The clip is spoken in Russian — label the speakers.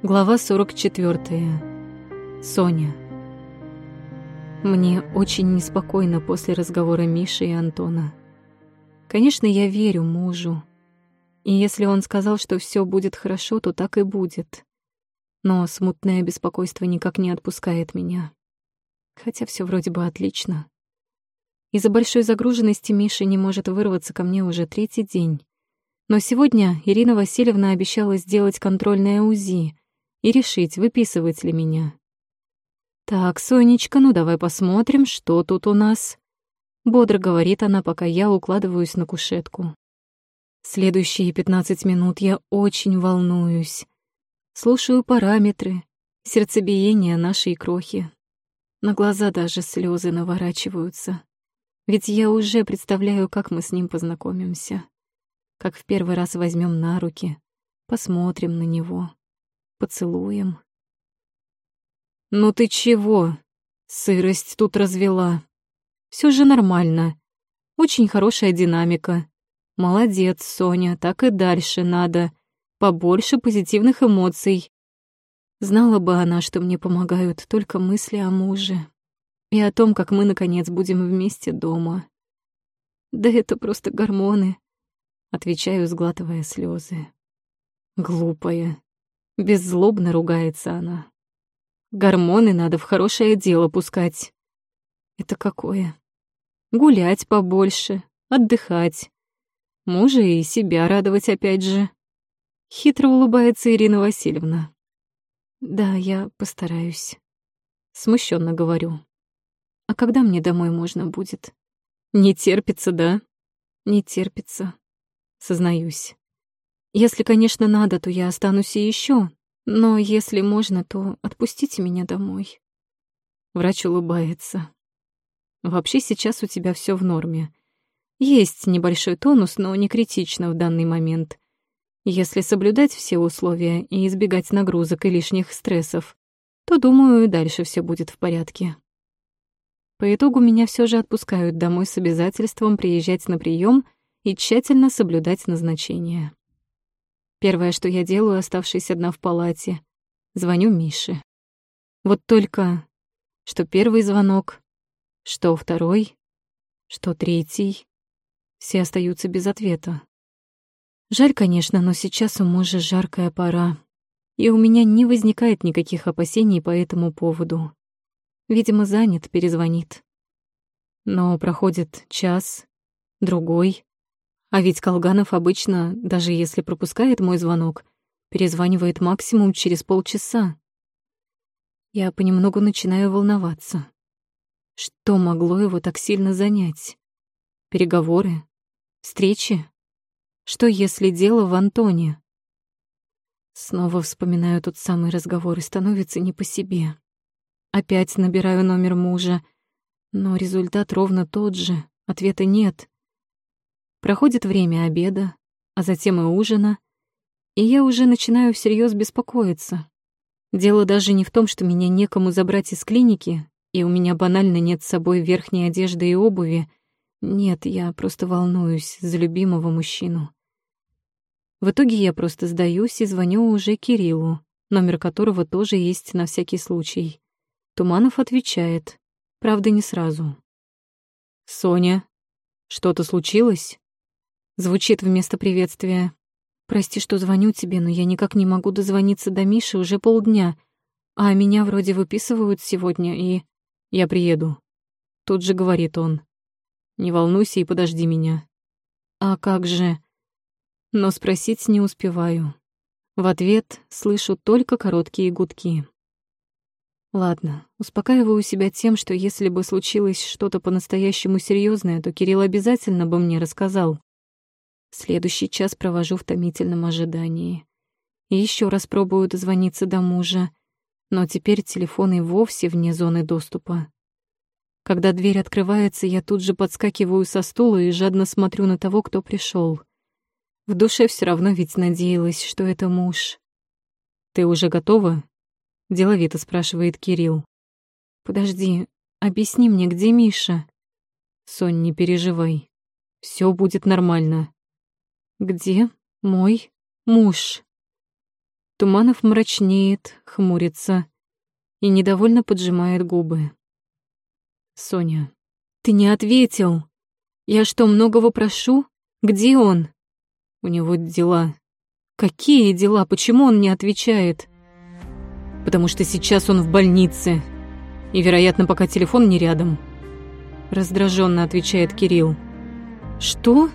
Speaker 1: Глава 44. Соня. Мне очень неспокойно после разговора Миши и Антона. Конечно, я верю мужу. И если он сказал, что все будет хорошо, то так и будет. Но смутное беспокойство никак не отпускает меня. Хотя все вроде бы отлично. Из-за большой загруженности Миша не может вырваться ко мне уже третий день. Но сегодня Ирина Васильевна обещала сделать контрольное УЗИ — и решить, выписывать ли меня. «Так, Сонечка, ну давай посмотрим, что тут у нас», — бодро говорит она, пока я укладываюсь на кушетку. Следующие пятнадцать минут я очень волнуюсь. Слушаю параметры, сердцебиение нашей крохи. На глаза даже слезы наворачиваются. Ведь я уже представляю, как мы с ним познакомимся. Как в первый раз возьмем на руки, посмотрим на него поцелуем. «Ну ты чего? Сырость тут развела. Все же нормально. Очень хорошая динамика. Молодец, Соня, так и дальше надо. Побольше позитивных эмоций. Знала бы она, что мне помогают только мысли о муже и о том, как мы, наконец, будем вместе дома. Да это просто гормоны, отвечаю, сглатывая слезы. Глупая. Беззлобно ругается она. Гормоны надо в хорошее дело пускать. Это какое? Гулять побольше, отдыхать. Мужа и себя радовать опять же. Хитро улыбается Ирина Васильевна. Да, я постараюсь. Смущенно говорю. А когда мне домой можно будет? Не терпится, да? Не терпится. Сознаюсь. Если, конечно, надо, то я останусь и еще. Но если можно, то отпустите меня домой. Врач улыбается. Вообще сейчас у тебя все в норме. Есть небольшой тонус, но не критично в данный момент. Если соблюдать все условия и избегать нагрузок и лишних стрессов, то, думаю, дальше все будет в порядке. По итогу меня все же отпускают домой с обязательством приезжать на прием и тщательно соблюдать назначение. Первое, что я делаю, оставшись одна в палате, звоню Мише. Вот только, что первый звонок, что второй, что третий, все остаются без ответа. Жаль, конечно, но сейчас у мужа жаркая пора, и у меня не возникает никаких опасений по этому поводу. Видимо, занят, перезвонит. Но проходит час, другой, а ведь Колганов обычно, даже если пропускает мой звонок, перезванивает максимум через полчаса. Я понемногу начинаю волноваться. Что могло его так сильно занять? Переговоры? Встречи? Что, если дело в Антоне? Снова вспоминаю тот самый разговор и становится не по себе. Опять набираю номер мужа, но результат ровно тот же, ответа нет. Проходит время обеда, а затем и ужина, и я уже начинаю всерьез беспокоиться. Дело даже не в том, что меня некому забрать из клиники, и у меня банально нет с собой верхней одежды и обуви. Нет, я просто волнуюсь за любимого мужчину. В итоге я просто сдаюсь и звоню уже Кириллу, номер которого тоже есть на всякий случай. Туманов отвечает, правда, не сразу. «Соня, что-то случилось?» Звучит вместо приветствия. «Прости, что звоню тебе, но я никак не могу дозвониться до Миши уже полдня, а меня вроде выписывают сегодня, и... Я приеду». Тут же говорит он. «Не волнуйся и подожди меня». «А как же?» Но спросить не успеваю. В ответ слышу только короткие гудки. Ладно, успокаиваю себя тем, что если бы случилось что-то по-настоящему серьезное, то Кирилл обязательно бы мне рассказал. Следующий час провожу в томительном ожидании. И еще раз пробую дозвониться до мужа, но теперь телефон и вовсе вне зоны доступа. Когда дверь открывается, я тут же подскакиваю со стула и жадно смотрю на того, кто пришел. В душе все равно ведь надеялась, что это муж. «Ты уже готова?» — деловито спрашивает Кирилл. «Подожди, объясни мне, где Миша?» «Сонь, не переживай. Все будет нормально. Где мой муж? Туманов мрачнеет, хмурится и недовольно поджимает губы. «Соня, ты не ответил. Я что, многого прошу? Где он?» «У него дела». «Какие дела? Почему он не отвечает?» «Потому что сейчас он в больнице. И, вероятно, пока телефон не рядом». Раздраженно отвечает Кирилл. «Что?»